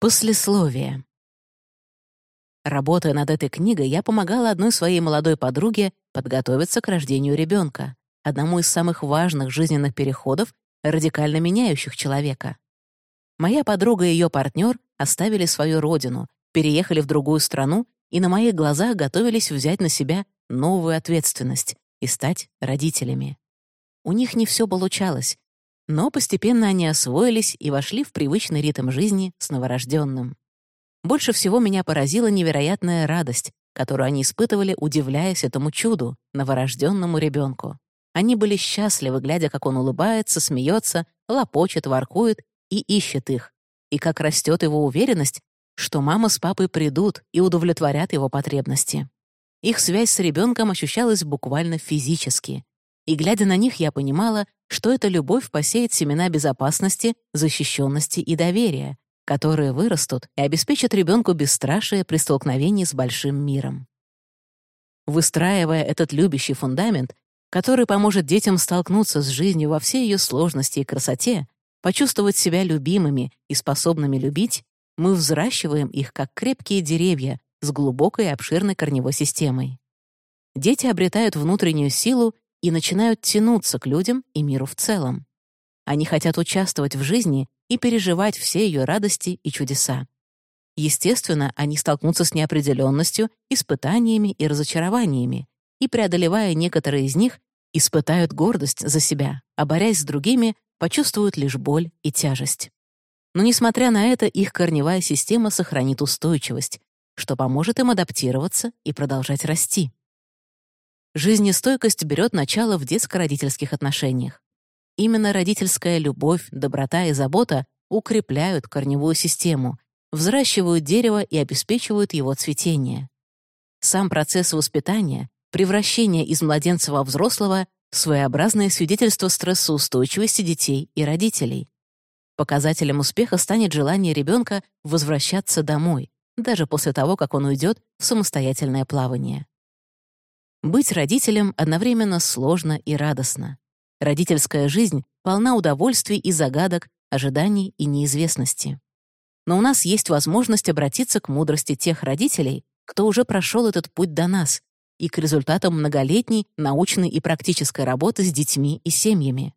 Послесловие. Работая над этой книгой, я помогала одной своей молодой подруге подготовиться к рождению ребенка, одному из самых важных жизненных переходов, радикально меняющих человека. Моя подруга и ее партнер оставили свою родину, переехали в другую страну и на моих глазах готовились взять на себя новую ответственность и стать родителями. У них не все получалось, но постепенно они освоились и вошли в привычный ритм жизни с новорожденным. Больше всего меня поразила невероятная радость, которую они испытывали, удивляясь этому чуду, новорожденному ребенку. Они были счастливы, глядя, как он улыбается, смеется, лопочет, воркует и ищет их, и как растет его уверенность, что мама с папой придут и удовлетворят его потребности. Их связь с ребенком ощущалась буквально физически. И, глядя на них, я понимала, что эта любовь посеет семена безопасности, защищенности и доверия, которые вырастут и обеспечат ребенку бесстрашие при столкновении с большим миром. Выстраивая этот любящий фундамент, который поможет детям столкнуться с жизнью во всей ее сложности и красоте, почувствовать себя любимыми и способными любить, мы взращиваем их как крепкие деревья с глубокой и обширной корневой системой. Дети обретают внутреннюю силу и начинают тянуться к людям и миру в целом. Они хотят участвовать в жизни и переживать все ее радости и чудеса. Естественно, они столкнутся с неопределенностью, испытаниями и разочарованиями, и, преодолевая некоторые из них, испытают гордость за себя, а борясь с другими, почувствуют лишь боль и тяжесть. Но, несмотря на это, их корневая система сохранит устойчивость, что поможет им адаптироваться и продолжать расти. Жизнестойкость берет начало в детско-родительских отношениях. Именно родительская любовь, доброта и забота укрепляют корневую систему, взращивают дерево и обеспечивают его цветение. Сам процесс воспитания, превращение из младенца во взрослого — своеобразное свидетельство стрессоустойчивости детей и родителей. Показателем успеха станет желание ребенка возвращаться домой, даже после того, как он уйдет в самостоятельное плавание. Быть родителем одновременно сложно и радостно. Родительская жизнь полна удовольствий и загадок, ожиданий и неизвестности. Но у нас есть возможность обратиться к мудрости тех родителей, кто уже прошел этот путь до нас, и к результатам многолетней научной и практической работы с детьми и семьями.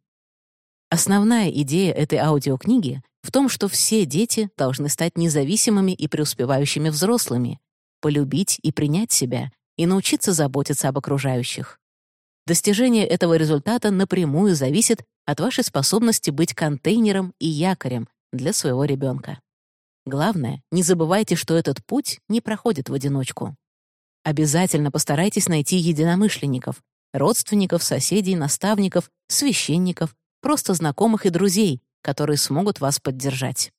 Основная идея этой аудиокниги в том, что все дети должны стать независимыми и преуспевающими взрослыми, полюбить и принять себя и научиться заботиться об окружающих. Достижение этого результата напрямую зависит от вашей способности быть контейнером и якорем для своего ребенка. Главное, не забывайте, что этот путь не проходит в одиночку. Обязательно постарайтесь найти единомышленников, родственников, соседей, наставников, священников, просто знакомых и друзей, которые смогут вас поддержать.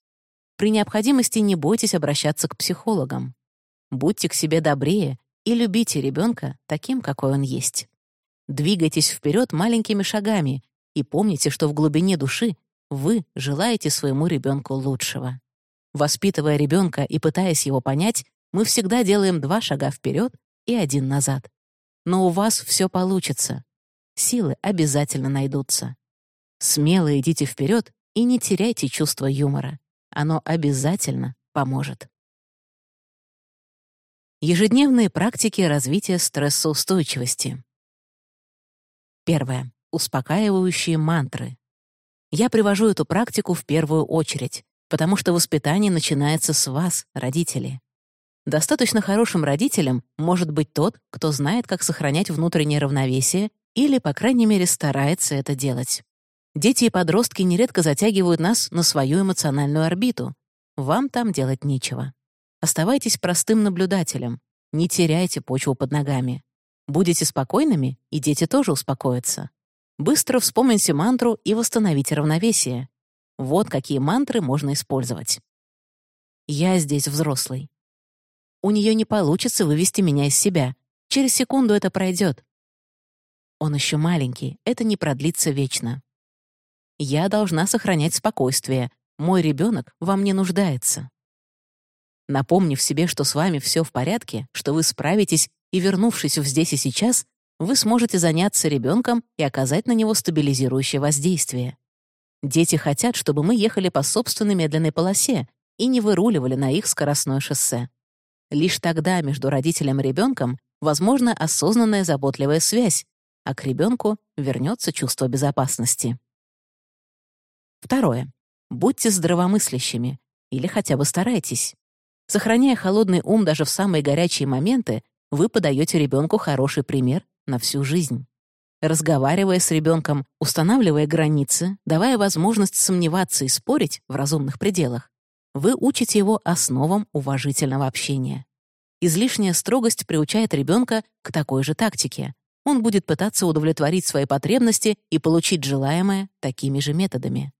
При необходимости не бойтесь обращаться к психологам. Будьте к себе добрее и любите ребенка таким, какой он есть. Двигайтесь вперед маленькими шагами и помните, что в глубине души вы желаете своему ребенку лучшего. Воспитывая ребенка и пытаясь его понять, мы всегда делаем два шага вперед и один назад. Но у вас все получится. Силы обязательно найдутся. Смело идите вперед и не теряйте чувство юмора. Оно обязательно поможет. Ежедневные практики развития стрессоустойчивости. Первое. Успокаивающие мантры. Я привожу эту практику в первую очередь, потому что воспитание начинается с вас, родители. Достаточно хорошим родителем может быть тот, кто знает, как сохранять внутреннее равновесие или, по крайней мере, старается это делать. Дети и подростки нередко затягивают нас на свою эмоциональную орбиту. Вам там делать нечего. Оставайтесь простым наблюдателем. Не теряйте почву под ногами. Будете спокойными, и дети тоже успокоятся. Быстро вспомните мантру и восстановите равновесие. Вот какие мантры можно использовать. «Я здесь взрослый». У нее не получится вывести меня из себя. Через секунду это пройдет. Он еще маленький, это не продлится вечно. Я должна сохранять спокойствие. Мой ребенок во мне нуждается. Напомнив себе, что с вами все в порядке, что вы справитесь и вернувшись в здесь и сейчас, вы сможете заняться ребенком и оказать на него стабилизирующее воздействие. Дети хотят, чтобы мы ехали по собственной медленной полосе, и не выруливали на их скоростное шоссе. Лишь тогда между родителем и ребенком возможна осознанная заботливая связь, а к ребенку вернется чувство безопасности. Второе. Будьте здравомыслящими или хотя бы старайтесь. Сохраняя холодный ум даже в самые горячие моменты, вы подаете ребенку хороший пример на всю жизнь. Разговаривая с ребенком, устанавливая границы, давая возможность сомневаться и спорить в разумных пределах, вы учите его основам уважительного общения. Излишняя строгость приучает ребенка к такой же тактике. Он будет пытаться удовлетворить свои потребности и получить желаемое такими же методами.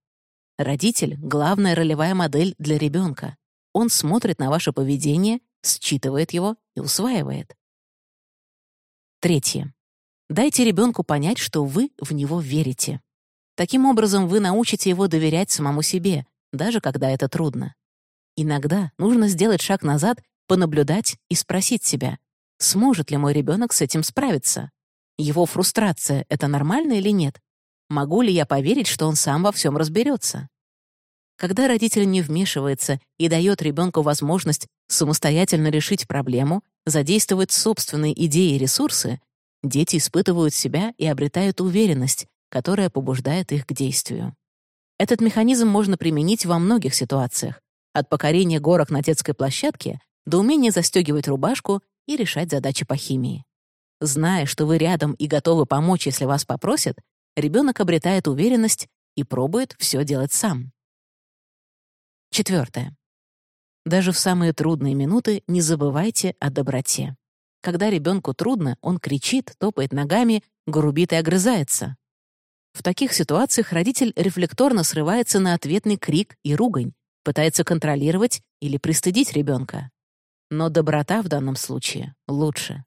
Родитель — главная ролевая модель для ребенка. Он смотрит на ваше поведение, считывает его и усваивает. Третье. Дайте ребенку понять, что вы в него верите. Таким образом, вы научите его доверять самому себе, даже когда это трудно. Иногда нужно сделать шаг назад, понаблюдать и спросить себя, сможет ли мой ребенок с этим справиться? Его фрустрация — это нормально или нет? Могу ли я поверить, что он сам во всем разберется? Когда родитель не вмешивается и дает ребенку возможность самостоятельно решить проблему, задействовать собственные идеи и ресурсы, дети испытывают себя и обретают уверенность, которая побуждает их к действию. Этот механизм можно применить во многих ситуациях, от покорения горок на детской площадке до умения застегивать рубашку и решать задачи по химии. Зная, что вы рядом и готовы помочь, если вас попросят, ребенок обретает уверенность и пробует все делать сам. Четвертое. Даже в самые трудные минуты не забывайте о доброте. Когда ребенку трудно, он кричит, топает ногами, грубит и огрызается. В таких ситуациях родитель рефлекторно срывается на ответный крик и ругань, пытается контролировать или пристыдить ребенка. Но доброта в данном случае лучше.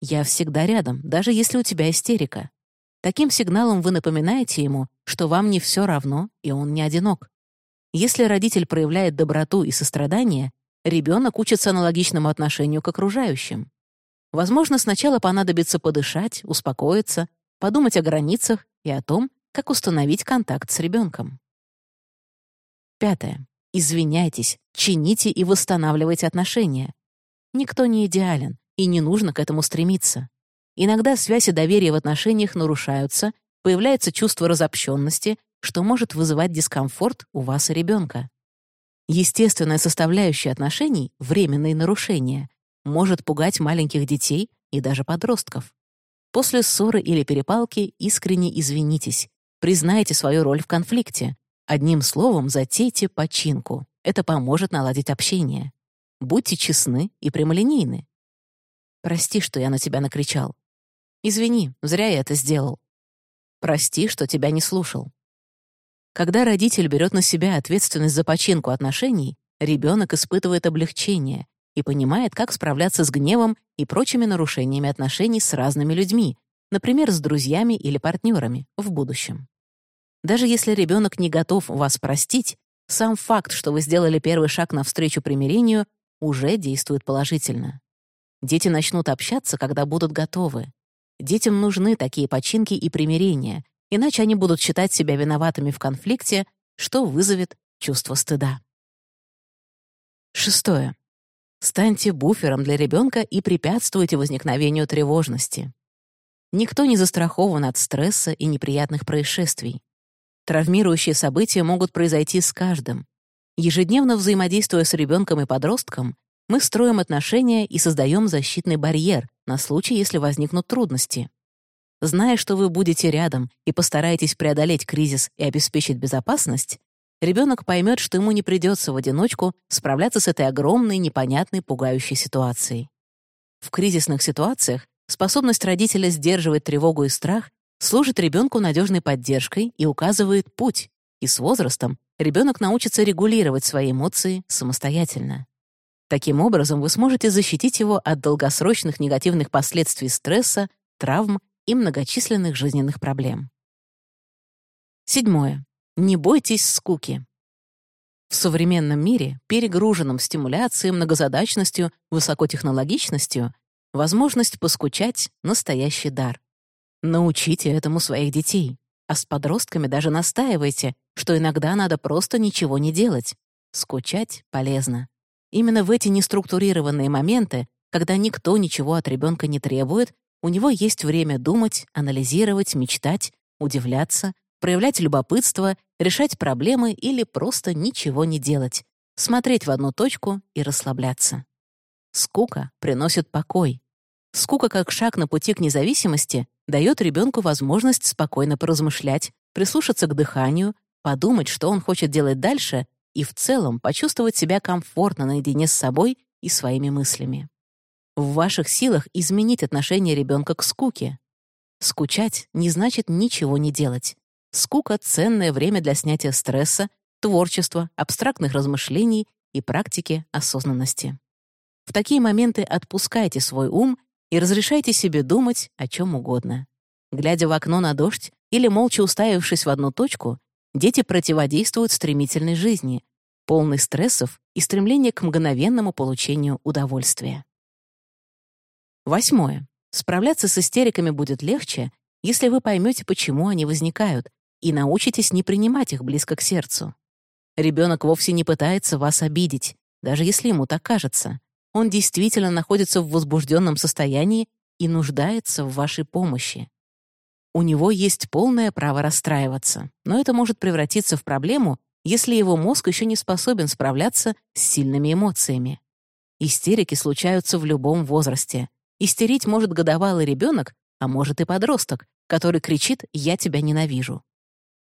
Я всегда рядом, даже если у тебя истерика. Таким сигналом вы напоминаете ему, что вам не все равно, и он не одинок. Если родитель проявляет доброту и сострадание, ребенок учится аналогичному отношению к окружающим. Возможно, сначала понадобится подышать, успокоиться, подумать о границах и о том, как установить контакт с ребенком. Пятое. Извиняйтесь, чините и восстанавливайте отношения. Никто не идеален, и не нужно к этому стремиться. Иногда связь и доверие в отношениях нарушаются, появляется чувство разобщенности, что может вызывать дискомфорт у вас и ребенка. Естественная составляющая отношений, временные нарушения, может пугать маленьких детей и даже подростков. После ссоры или перепалки искренне извинитесь, признайте свою роль в конфликте. Одним словом, затейте починку. Это поможет наладить общение. Будьте честны и прямолинейны. Прости, что я на тебя накричал. Извини, зря я это сделал. Прости, что тебя не слушал. Когда родитель берет на себя ответственность за починку отношений, ребенок испытывает облегчение и понимает, как справляться с гневом и прочими нарушениями отношений с разными людьми, например, с друзьями или партнерами, в будущем. Даже если ребенок не готов вас простить, сам факт, что вы сделали первый шаг навстречу примирению, уже действует положительно. Дети начнут общаться, когда будут готовы. Детям нужны такие починки и примирения, иначе они будут считать себя виноватыми в конфликте, что вызовет чувство стыда. Шестое. Станьте буфером для ребенка и препятствуйте возникновению тревожности. Никто не застрахован от стресса и неприятных происшествий. Травмирующие события могут произойти с каждым. Ежедневно взаимодействуя с ребенком и подростком, мы строим отношения и создаем защитный барьер на случай, если возникнут трудности. Зная, что вы будете рядом и постараетесь преодолеть кризис и обеспечить безопасность, ребенок поймет, что ему не придется в одиночку справляться с этой огромной, непонятной, пугающей ситуацией. В кризисных ситуациях способность родителя сдерживать тревогу и страх служит ребенку надежной поддержкой и указывает путь, и с возрастом ребенок научится регулировать свои эмоции самостоятельно. Таким образом, вы сможете защитить его от долгосрочных негативных последствий стресса, травм и многочисленных жизненных проблем. Седьмое. Не бойтесь скуки. В современном мире, перегруженном стимуляцией, многозадачностью, высокотехнологичностью, возможность поскучать — настоящий дар. Научите этому своих детей. А с подростками даже настаивайте, что иногда надо просто ничего не делать. скучать полезно. Именно в эти неструктурированные моменты, когда никто ничего от ребенка не требует, у него есть время думать, анализировать, мечтать, удивляться, проявлять любопытство, решать проблемы или просто ничего не делать, смотреть в одну точку и расслабляться. Скука приносит покой. Скука как шаг на пути к независимости дает ребенку возможность спокойно поразмышлять, прислушаться к дыханию, подумать, что он хочет делать дальше, и в целом почувствовать себя комфортно наедине с собой и своими мыслями. В ваших силах изменить отношение ребенка к скуке. Скучать не значит ничего не делать. Скука — ценное время для снятия стресса, творчества, абстрактных размышлений и практики осознанности. В такие моменты отпускайте свой ум и разрешайте себе думать о чем угодно. Глядя в окно на дождь или молча уставившись в одну точку, дети противодействуют стремительной жизни, полной стрессов и стремления к мгновенному получению удовольствия. Восьмое. Справляться с истериками будет легче, если вы поймете, почему они возникают, и научитесь не принимать их близко к сердцу. Ребенок вовсе не пытается вас обидеть, даже если ему так кажется. Он действительно находится в возбужденном состоянии и нуждается в вашей помощи. У него есть полное право расстраиваться, но это может превратиться в проблему, если его мозг еще не способен справляться с сильными эмоциями. Истерики случаются в любом возрасте, Истерить может годовалый ребенок, а может и подросток, который кричит «я тебя ненавижу».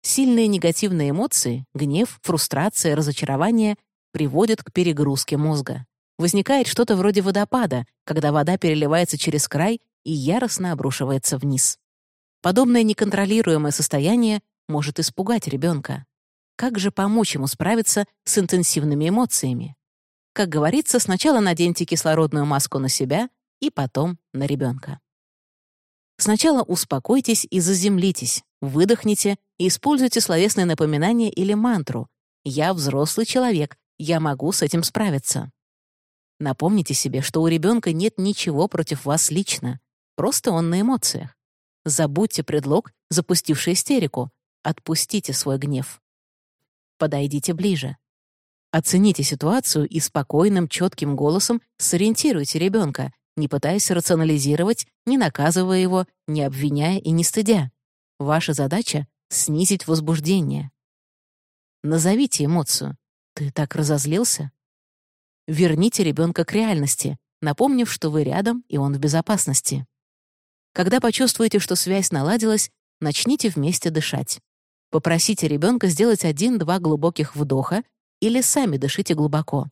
Сильные негативные эмоции — гнев, фрустрация, разочарование — приводят к перегрузке мозга. Возникает что-то вроде водопада, когда вода переливается через край и яростно обрушивается вниз. Подобное неконтролируемое состояние может испугать ребенка. Как же помочь ему справиться с интенсивными эмоциями? Как говорится, сначала наденьте кислородную маску на себя, и потом на ребенка. Сначала успокойтесь и заземлитесь, выдохните и используйте словесное напоминание или мантру «Я взрослый человек, я могу с этим справиться». Напомните себе, что у ребенка нет ничего против вас лично, просто он на эмоциях. Забудьте предлог, запустивший истерику, отпустите свой гнев. Подойдите ближе. Оцените ситуацию и спокойным, четким голосом сориентируйте ребенка, не пытаясь рационализировать, не наказывая его, не обвиняя и не стыдя. Ваша задача — снизить возбуждение. Назовите эмоцию. «Ты так разозлился?» Верните ребенка к реальности, напомнив, что вы рядом и он в безопасности. Когда почувствуете, что связь наладилась, начните вместе дышать. Попросите ребенка сделать один-два глубоких вдоха или сами дышите глубоко.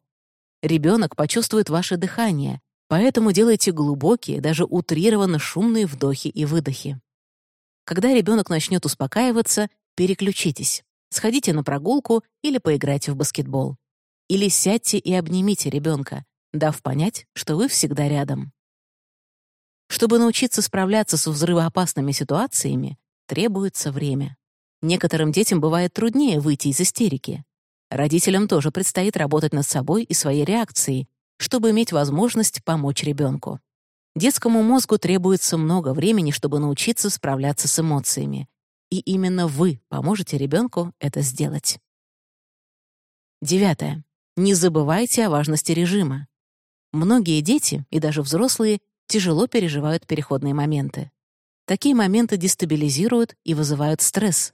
Ребенок почувствует ваше дыхание, Поэтому делайте глубокие, даже утрированно шумные вдохи и выдохи. Когда ребенок начнет успокаиваться, переключитесь. Сходите на прогулку или поиграйте в баскетбол. Или сядьте и обнимите ребенка, дав понять, что вы всегда рядом. Чтобы научиться справляться с взрывоопасными ситуациями, требуется время. Некоторым детям бывает труднее выйти из истерики. Родителям тоже предстоит работать над собой и своей реакцией, чтобы иметь возможность помочь ребенку. Детскому мозгу требуется много времени, чтобы научиться справляться с эмоциями. И именно вы поможете ребенку это сделать. Девятое. Не забывайте о важности режима. Многие дети, и даже взрослые, тяжело переживают переходные моменты. Такие моменты дестабилизируют и вызывают стресс.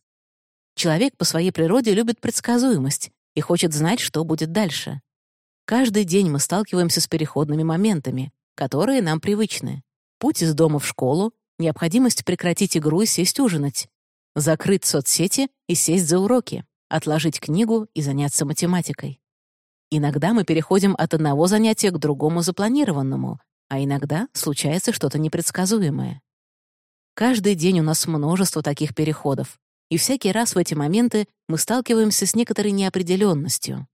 Человек по своей природе любит предсказуемость и хочет знать, что будет дальше. Каждый день мы сталкиваемся с переходными моментами, которые нам привычны. Путь из дома в школу, необходимость прекратить игру и сесть ужинать, закрыть соцсети и сесть за уроки, отложить книгу и заняться математикой. Иногда мы переходим от одного занятия к другому запланированному, а иногда случается что-то непредсказуемое. Каждый день у нас множество таких переходов, и всякий раз в эти моменты мы сталкиваемся с некоторой неопределенностью.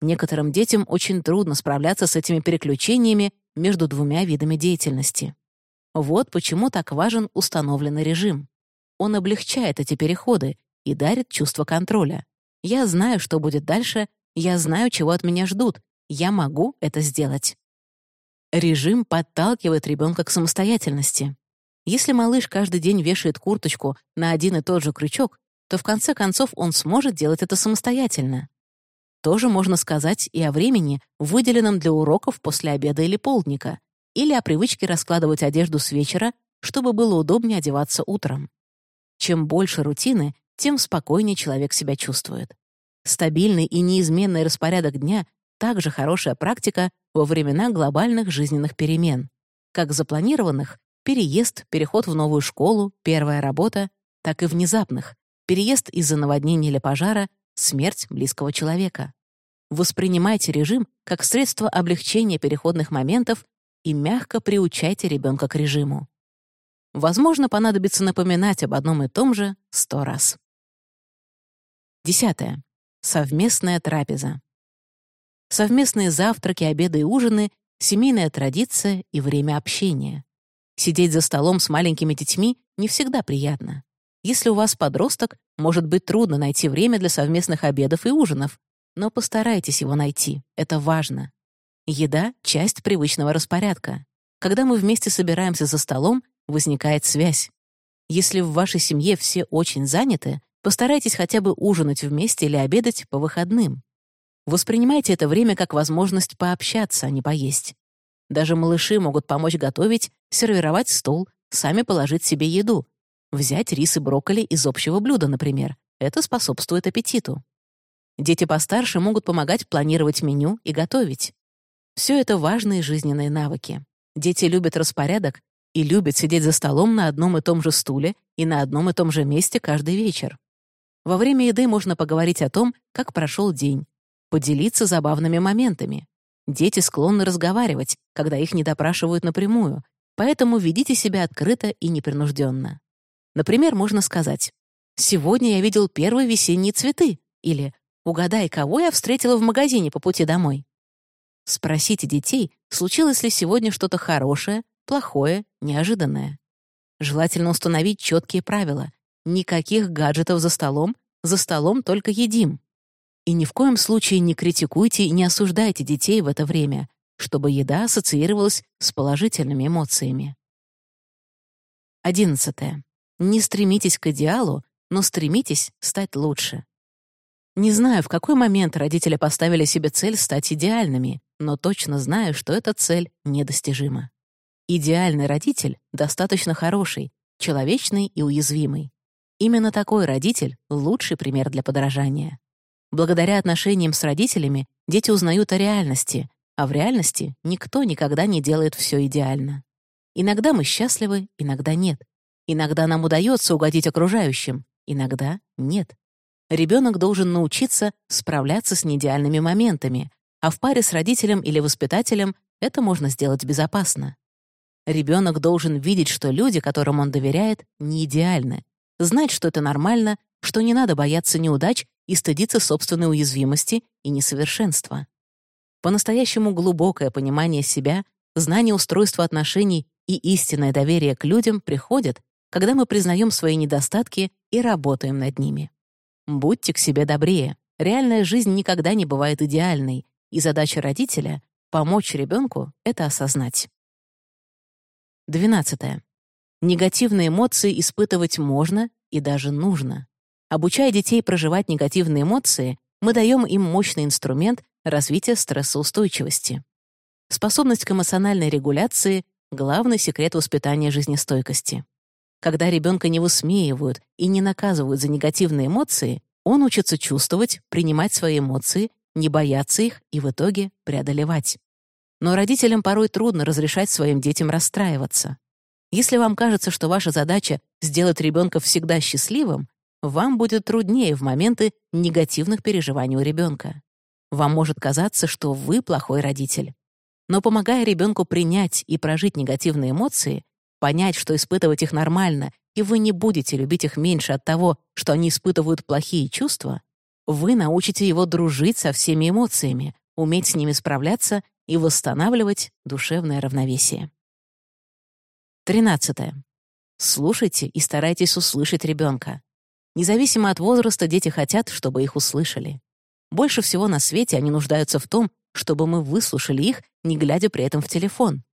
Некоторым детям очень трудно справляться с этими переключениями между двумя видами деятельности. Вот почему так важен установленный режим. Он облегчает эти переходы и дарит чувство контроля. Я знаю, что будет дальше, я знаю, чего от меня ждут, я могу это сделать. Режим подталкивает ребенка к самостоятельности. Если малыш каждый день вешает курточку на один и тот же крючок, то в конце концов он сможет делать это самостоятельно. Тоже можно сказать и о времени, выделенном для уроков после обеда или полдника, или о привычке раскладывать одежду с вечера, чтобы было удобнее одеваться утром. Чем больше рутины, тем спокойнее человек себя чувствует. Стабильный и неизменный распорядок дня — также хорошая практика во времена глобальных жизненных перемен, как запланированных — переезд, переход в новую школу, первая работа, так и внезапных — переезд из-за наводнения или пожара, смерть близкого человека. Воспринимайте режим как средство облегчения переходных моментов и мягко приучайте ребенка к режиму. Возможно, понадобится напоминать об одном и том же сто раз. Десятое. Совместная трапеза. Совместные завтраки, обеды и ужины — семейная традиция и время общения. Сидеть за столом с маленькими детьми не всегда приятно. Если у вас подросток, может быть трудно найти время для совместных обедов и ужинов, но постарайтесь его найти, это важно. Еда — часть привычного распорядка. Когда мы вместе собираемся за столом, возникает связь. Если в вашей семье все очень заняты, постарайтесь хотя бы ужинать вместе или обедать по выходным. Воспринимайте это время как возможность пообщаться, а не поесть. Даже малыши могут помочь готовить, сервировать стол, сами положить себе еду. Взять рис и брокколи из общего блюда, например. Это способствует аппетиту. Дети постарше могут помогать планировать меню и готовить. Все это важные жизненные навыки. Дети любят распорядок и любят сидеть за столом на одном и том же стуле и на одном и том же месте каждый вечер. Во время еды можно поговорить о том, как прошел день, поделиться забавными моментами. Дети склонны разговаривать, когда их не допрашивают напрямую, поэтому ведите себя открыто и непринужденно. Например, можно сказать «Сегодня я видел первые весенние цветы» или «Угадай, кого я встретила в магазине по пути домой». Спросите детей, случилось ли сегодня что-то хорошее, плохое, неожиданное. Желательно установить четкие правила. Никаких гаджетов за столом, за столом только едим. И ни в коем случае не критикуйте и не осуждайте детей в это время, чтобы еда ассоциировалась с положительными эмоциями. Одиннадцатое. Не стремитесь к идеалу, но стремитесь стать лучше. Не знаю, в какой момент родители поставили себе цель стать идеальными, но точно знаю, что эта цель недостижима. Идеальный родитель достаточно хороший, человечный и уязвимый. Именно такой родитель — лучший пример для подражания. Благодаря отношениям с родителями дети узнают о реальности, а в реальности никто никогда не делает все идеально. Иногда мы счастливы, иногда нет. Иногда нам удается угодить окружающим, иногда нет. Ребенок должен научиться справляться с неидеальными моментами, а в паре с родителем или воспитателем это можно сделать безопасно. Ребенок должен видеть, что люди, которым он доверяет, не идеальны, знать, что это нормально, что не надо бояться неудач и стыдиться собственной уязвимости и несовершенства. По-настоящему глубокое понимание себя, знание устройства отношений и истинное доверие к людям приходят, когда мы признаем свои недостатки и работаем над ними. Будьте к себе добрее. Реальная жизнь никогда не бывает идеальной, и задача родителя — помочь ребенку это осознать. 12. Негативные эмоции испытывать можно и даже нужно. Обучая детей проживать негативные эмоции, мы даем им мощный инструмент развития стрессоустойчивости. Способность к эмоциональной регуляции — главный секрет воспитания жизнестойкости. Когда ребенка не высмеивают и не наказывают за негативные эмоции, он учится чувствовать, принимать свои эмоции не бояться их и в итоге преодолевать. Но родителям порой трудно разрешать своим детям расстраиваться. Если вам кажется, что ваша задача — сделать ребенка всегда счастливым, вам будет труднее в моменты негативных переживаний у ребенка. Вам может казаться, что вы плохой родитель. Но помогая ребенку принять и прожить негативные эмоции, понять, что испытывать их нормально, и вы не будете любить их меньше от того, что они испытывают плохие чувства, вы научите его дружить со всеми эмоциями, уметь с ними справляться и восстанавливать душевное равновесие. 13. Слушайте и старайтесь услышать ребенка. Независимо от возраста, дети хотят, чтобы их услышали. Больше всего на свете они нуждаются в том, чтобы мы выслушали их, не глядя при этом в телефон.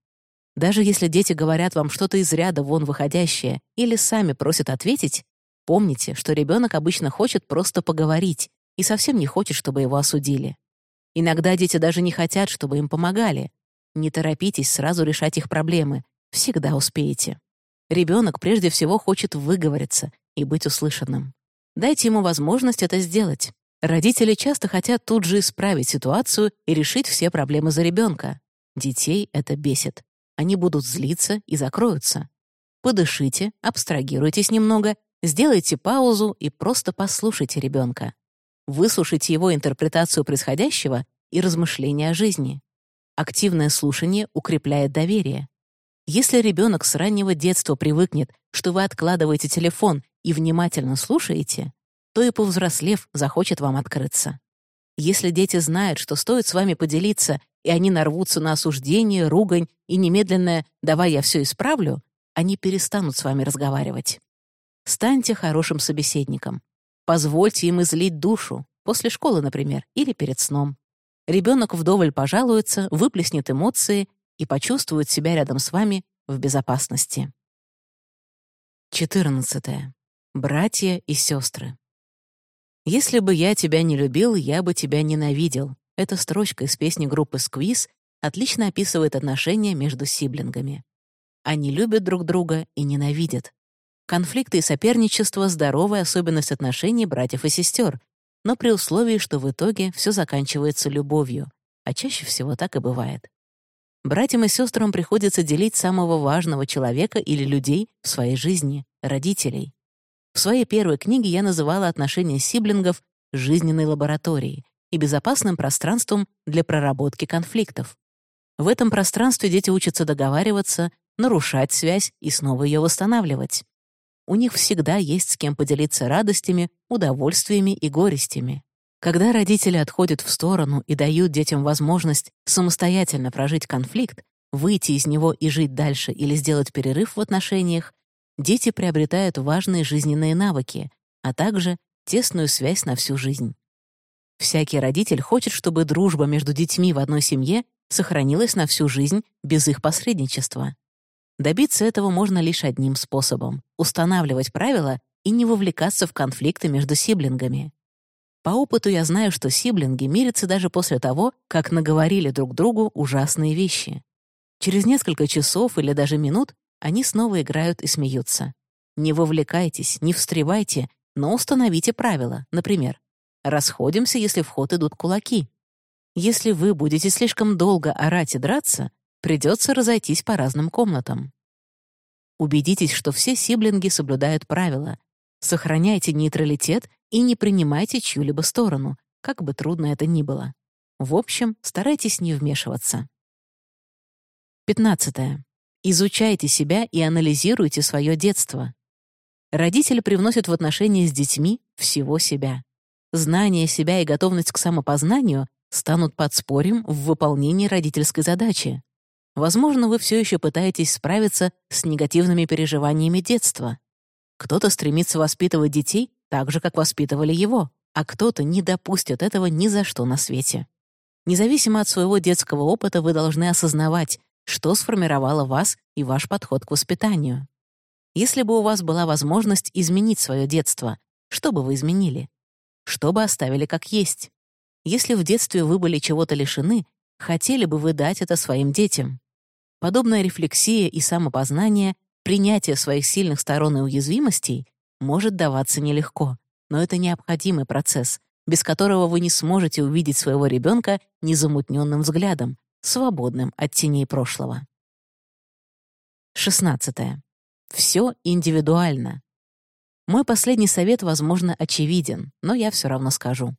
Даже если дети говорят вам что-то из ряда вон выходящее или сами просят ответить, помните, что ребенок обычно хочет просто поговорить, и совсем не хочет, чтобы его осудили. Иногда дети даже не хотят, чтобы им помогали. Не торопитесь сразу решать их проблемы. Всегда успеете. Ребенок прежде всего хочет выговориться и быть услышанным. Дайте ему возможность это сделать. Родители часто хотят тут же исправить ситуацию и решить все проблемы за ребенка. Детей это бесит. Они будут злиться и закроются. Подышите, абстрагируйтесь немного, сделайте паузу и просто послушайте ребенка. Выслушайте его интерпретацию происходящего и размышления о жизни. Активное слушание укрепляет доверие. Если ребенок с раннего детства привыкнет, что вы откладываете телефон и внимательно слушаете, то и повзрослев захочет вам открыться. Если дети знают, что стоит с вами поделиться, и они нарвутся на осуждение, ругань и немедленное «давай я все исправлю», они перестанут с вами разговаривать. Станьте хорошим собеседником. Позвольте им излить душу, после школы, например, или перед сном. Ребенок вдоволь пожалуется, выплеснет эмоции и почувствует себя рядом с вами в безопасности. 14. Братья и сестры. «Если бы я тебя не любил, я бы тебя ненавидел». Эта строчка из песни группы «Сквиз» отлично описывает отношения между сиблингами. Они любят друг друга и ненавидят. Конфликты и соперничество — здоровая особенность отношений братьев и сестер, но при условии, что в итоге все заканчивается любовью, а чаще всего так и бывает. Братьям и сестрам приходится делить самого важного человека или людей в своей жизни — родителей. В своей первой книге я называла отношения сиблингов жизненной лабораторией и безопасным пространством для проработки конфликтов. В этом пространстве дети учатся договариваться, нарушать связь и снова ее восстанавливать. У них всегда есть с кем поделиться радостями, удовольствиями и горестями. Когда родители отходят в сторону и дают детям возможность самостоятельно прожить конфликт, выйти из него и жить дальше или сделать перерыв в отношениях, дети приобретают важные жизненные навыки, а также тесную связь на всю жизнь. Всякий родитель хочет, чтобы дружба между детьми в одной семье сохранилась на всю жизнь без их посредничества. Добиться этого можно лишь одним способом — устанавливать правила и не вовлекаться в конфликты между сиблингами. По опыту я знаю, что сиблинги мирятся даже после того, как наговорили друг другу ужасные вещи. Через несколько часов или даже минут они снова играют и смеются. Не вовлекайтесь, не встревайте, но установите правила. Например, расходимся, если в ход идут кулаки. Если вы будете слишком долго орать и драться, придется разойтись по разным комнатам. Убедитесь, что все сиблинги соблюдают правила. Сохраняйте нейтралитет и не принимайте чью-либо сторону, как бы трудно это ни было. В общем, старайтесь не вмешиваться. 15. Изучайте себя и анализируйте свое детство. Родители привносят в отношения с детьми всего себя. Знание себя и готовность к самопознанию станут подспорьем в выполнении родительской задачи. Возможно, вы все еще пытаетесь справиться с негативными переживаниями детства. Кто-то стремится воспитывать детей так же, как воспитывали его, а кто-то не допустит этого ни за что на свете. Независимо от своего детского опыта, вы должны осознавать, что сформировало вас и ваш подход к воспитанию. Если бы у вас была возможность изменить свое детство, что бы вы изменили? Что бы оставили как есть? Если в детстве вы были чего-то лишены, хотели бы вы дать это своим детям? Подобная рефлексия и самопознание, принятие своих сильных сторон и уязвимостей может даваться нелегко, но это необходимый процесс, без которого вы не сможете увидеть своего ребенка незамутненным взглядом, свободным от теней прошлого. 16. Все индивидуально. Мой последний совет, возможно, очевиден, но я все равно скажу.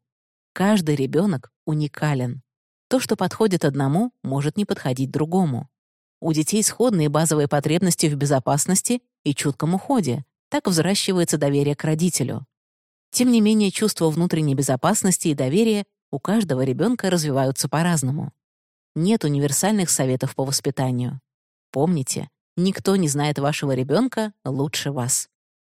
Каждый ребенок уникален. То, что подходит одному, может не подходить другому. У детей сходные базовые потребности в безопасности и чутком уходе. Так взращивается доверие к родителю. Тем не менее, чувство внутренней безопасности и доверия у каждого ребенка развиваются по-разному. Нет универсальных советов по воспитанию. Помните, никто не знает вашего ребенка лучше вас.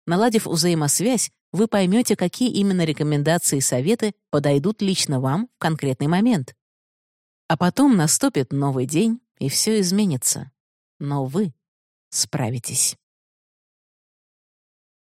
Наладив взаимосвязь, вы поймете, какие именно рекомендации и советы подойдут лично вам в конкретный момент. А потом наступит новый день, и все изменится. Но вы справитесь.